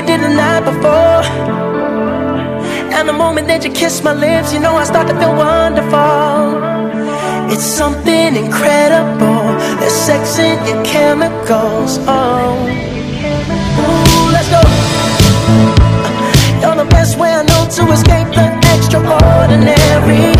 you did the night before. And the moment that you kiss my lips, you know I start to feel wonderful. It's something incredible. There's sex in your chemicals. Oh, Ooh, let's go. You're the best way I know to escape the extraordinary.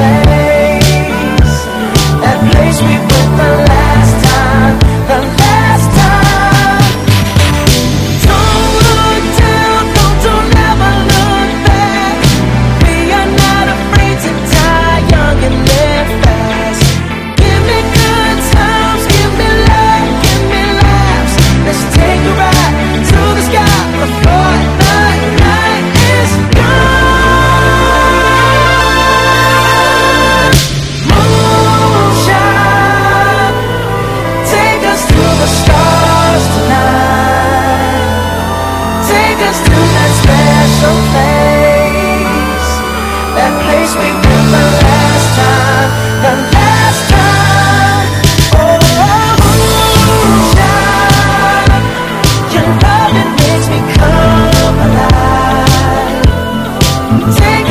say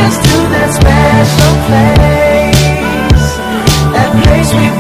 us to that special place, that place we.